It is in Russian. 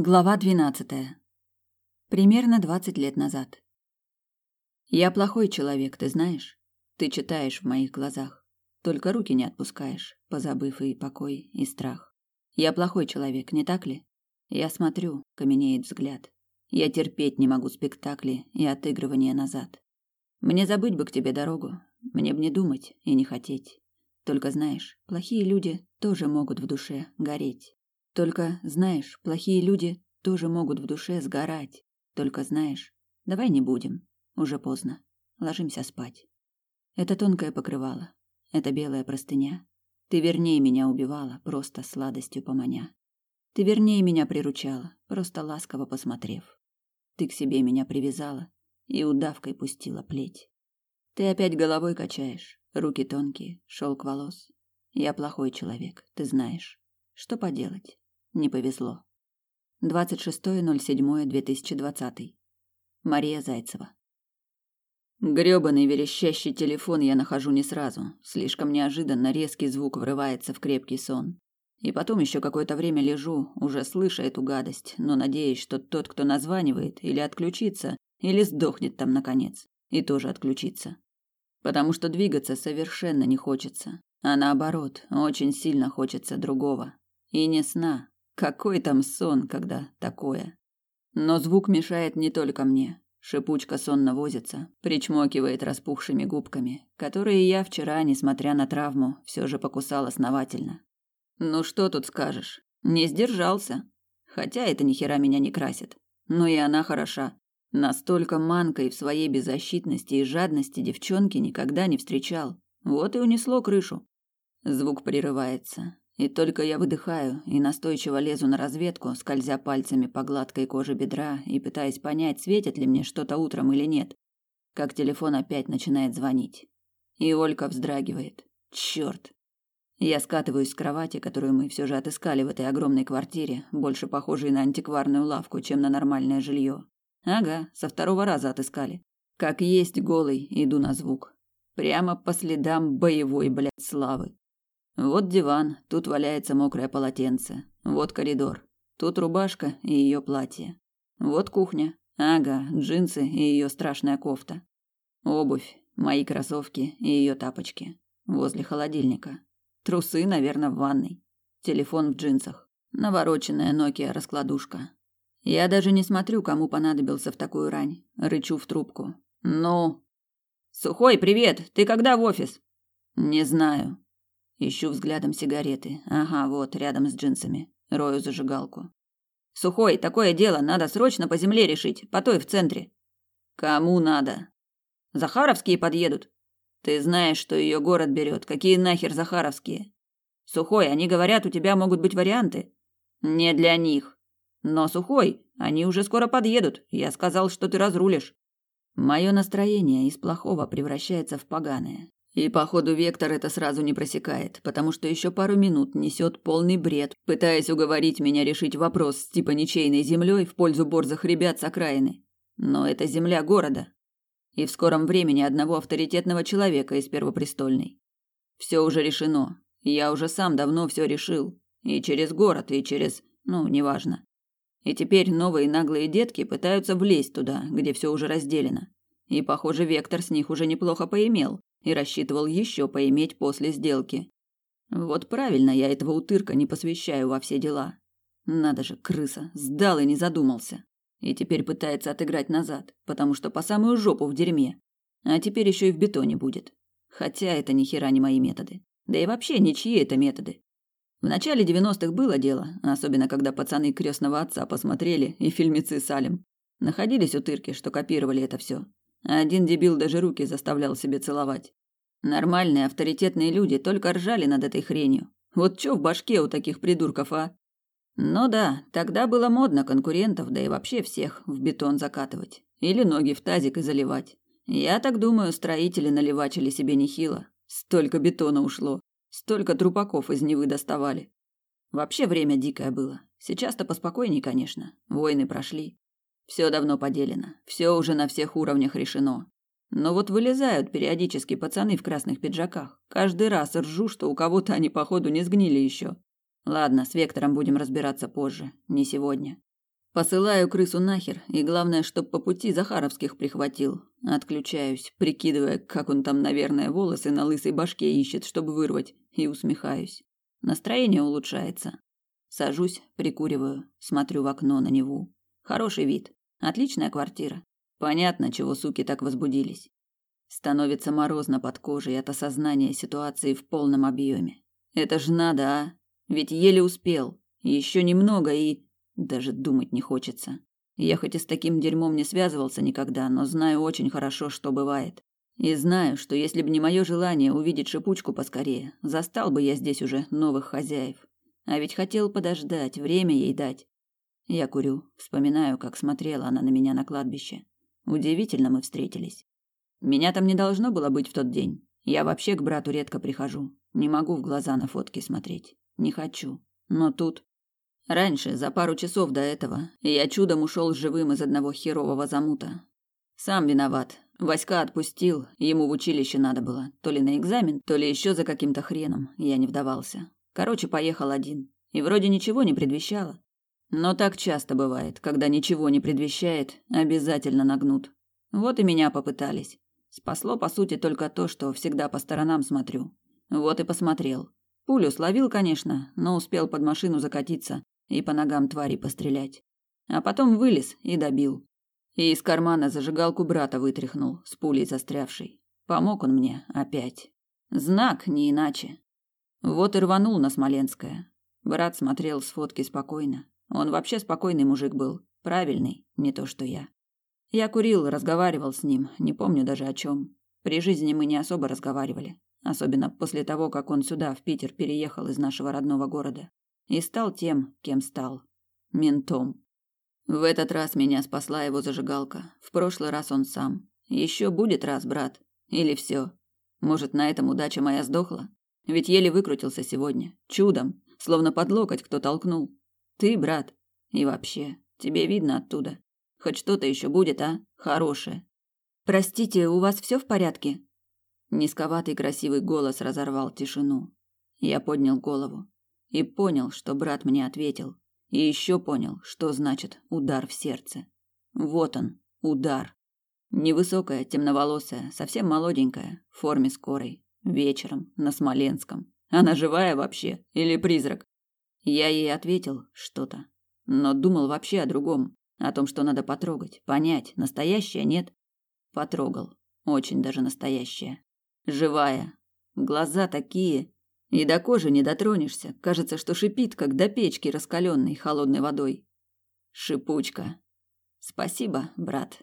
Глава двенадцатая. Примерно двадцать лет назад. Я плохой человек, ты знаешь? Ты читаешь в моих глазах. Только руки не отпускаешь, позабыв и покой, и страх. Я плохой человек, не так ли? Я смотрю, каменеет взгляд. Я терпеть не могу спектакли и отыгрывания назад. Мне забыть бы к тебе дорогу, мне б не думать и не хотеть. Только знаешь, плохие люди тоже могут в душе гореть. Только, знаешь, плохие люди тоже могут в душе сгорать. Только, знаешь, давай не будем. Уже поздно. Ложимся спать. Это тонкое покрывало. Это белая простыня. Ты вернее меня убивала, просто сладостью поманя. Ты вернее меня приручала, просто ласково посмотрев. Ты к себе меня привязала и удавкой пустила плеть. Ты опять головой качаешь, руки тонкие, шелк волос. Я плохой человек, ты знаешь. Что поделать? Не повезло. 26.07.2020. Мария Зайцева. Грёбаный верещащий телефон я нахожу не сразу. Слишком неожиданно резкий звук врывается в крепкий сон. И потом еще какое-то время лежу, уже слыша эту гадость, но надеюсь, что тот, кто названивает, или отключится, или сдохнет там наконец, и тоже отключится. Потому что двигаться совершенно не хочется, а наоборот, очень сильно хочется другого. И не сна, какой там сон, когда такое? Но звук мешает не только мне. Шипучка сонно возится, причмокивает распухшими губками, которые я вчера, несмотря на травму, все же покусал основательно. Ну что тут скажешь? Не сдержался. Хотя это ни хера меня не красит. Но и она хороша. Настолько манкой в своей беззащитности и жадности девчонки никогда не встречал. Вот и унесло крышу. Звук прерывается. И только я выдыхаю и настойчиво лезу на разведку, скользя пальцами по гладкой коже бедра и пытаясь понять, светит ли мне что-то утром или нет, как телефон опять начинает звонить. И Олька вздрагивает. Черт! Я скатываюсь с кровати, которую мы все же отыскали в этой огромной квартире, больше похожей на антикварную лавку, чем на нормальное жилье. Ага, со второго раза отыскали. Как есть голый, иду на звук. Прямо по следам боевой, блядь, славы. Вот диван, тут валяется мокрое полотенце. Вот коридор. Тут рубашка и ее платье. Вот кухня. Ага, джинсы и ее страшная кофта. Обувь, мои кроссовки и ее тапочки. Возле холодильника. Трусы, наверное, в ванной. Телефон в джинсах. Навороченная Nokia раскладушка. Я даже не смотрю, кому понадобился в такую рань. Рычу в трубку. Ну. Сухой, привет. Ты когда в офис? Не знаю. Ищу взглядом сигареты. Ага, вот, рядом с джинсами. Рою зажигалку. Сухой, такое дело, надо срочно по земле решить, по той в центре. Кому надо? Захаровские подъедут. Ты знаешь, что ее город берет. Какие нахер Захаровские? Сухой, они говорят, у тебя могут быть варианты. Не для них. Но, Сухой, они уже скоро подъедут. Я сказал, что ты разрулишь. Мое настроение из плохого превращается в поганое. И, походу, Вектор это сразу не просекает, потому что еще пару минут несет полный бред, пытаясь уговорить меня решить вопрос с типа ничейной землей в пользу борзых ребят с окраины. Но это земля города. И в скором времени одного авторитетного человека из Первопрестольной. Все уже решено. Я уже сам давно все решил. И через город, и через... ну, неважно. И теперь новые наглые детки пытаются влезть туда, где все уже разделено. И, похоже, Вектор с них уже неплохо поимел, и рассчитывал еще поиметь после сделки. Вот правильно я этого утырка не посвящаю во все дела. Надо же, крыса, сдал и не задумался. И теперь пытается отыграть назад, потому что по самую жопу в дерьме. А теперь еще и в бетоне будет. Хотя это ни хера не мои методы. Да и вообще ничьи это методы. В начале 90-х было дело, особенно когда пацаны крестного отца посмотрели и фильмецы салим. Находились утырки, что копировали это все. Один дебил даже руки заставлял себе целовать. Нормальные авторитетные люди только ржали над этой хренью. Вот чё в башке у таких придурков, а? Ну да, тогда было модно конкурентов, да и вообще всех, в бетон закатывать. Или ноги в тазик и заливать. Я так думаю, строители наливачили себе нехило. Столько бетона ушло. Столько трупаков из Невы доставали. Вообще время дикое было. Сейчас-то поспокойней, конечно. Войны прошли. Все давно поделено, все уже на всех уровнях решено. Но вот вылезают периодически пацаны в красных пиджаках. Каждый раз ржу, что у кого-то они, походу, не сгнили еще. Ладно, с Вектором будем разбираться позже, не сегодня. Посылаю крысу нахер, и главное, чтоб по пути Захаровских прихватил. Отключаюсь, прикидывая, как он там, наверное, волосы на лысой башке ищет, чтобы вырвать, и усмехаюсь. Настроение улучшается. Сажусь, прикуриваю, смотрю в окно на Неву. Хороший вид, отличная квартира. Понятно, чего суки так возбудились. Становится морозно под кожей от осознания ситуации в полном объеме. Это ж надо, а? Ведь еле успел. Еще немного и... Даже думать не хочется. Я хоть и с таким дерьмом не связывался никогда, но знаю очень хорошо, что бывает. И знаю, что если бы не мое желание увидеть шипучку поскорее, застал бы я здесь уже новых хозяев. А ведь хотел подождать, время ей дать. Я курю, вспоминаю, как смотрела она на меня на кладбище. Удивительно мы встретились. Меня там не должно было быть в тот день. Я вообще к брату редко прихожу. Не могу в глаза на фотки смотреть. Не хочу. Но тут... Раньше, за пару часов до этого, я чудом ушел живым из одного херового замута. Сам виноват. Васька отпустил, ему в училище надо было. То ли на экзамен, то ли еще за каким-то хреном. Я не вдавался. Короче, поехал один. И вроде ничего не предвещало. Но так часто бывает, когда ничего не предвещает, обязательно нагнут. Вот и меня попытались. Спасло, по сути, только то, что всегда по сторонам смотрю. Вот и посмотрел. Пулю словил, конечно, но успел под машину закатиться и по ногам твари пострелять. А потом вылез и добил. И из кармана зажигалку брата вытряхнул, с пулей застрявшей. Помог он мне опять. Знак, не иначе. Вот и рванул на Смоленское. Брат смотрел с фотки спокойно. Он вообще спокойный мужик был. Правильный, не то что я. Я курил, разговаривал с ним, не помню даже о чем. При жизни мы не особо разговаривали, особенно после того, как он сюда, в Питер, переехал из нашего родного города и стал тем, кем стал ментом. В этот раз меня спасла его зажигалка. В прошлый раз он сам. Еще будет раз, брат. Или все. Может, на этом удача моя сдохла? Ведь еле выкрутился сегодня. Чудом. Словно под локоть кто толкнул. Ты, брат. И вообще, тебе видно оттуда. Хоть что-то еще будет, а? Хорошее. Простите, у вас все в порядке? Низковатый красивый голос разорвал тишину. Я поднял голову и понял, что брат мне ответил. И еще понял, что значит удар в сердце. Вот он, удар. Невысокая, темноволосая, совсем молоденькая, в форме скорой, вечером на Смоленском. Она живая вообще или призрак? Я ей ответил что-то, но думал вообще о другом. О том, что надо потрогать, понять, настоящая нет. Потрогал. Очень даже настоящая. Живая. Глаза такие. И до кожи не дотронешься. Кажется, что шипит, как до печки раскаленной холодной водой. Шипучка. Спасибо, брат.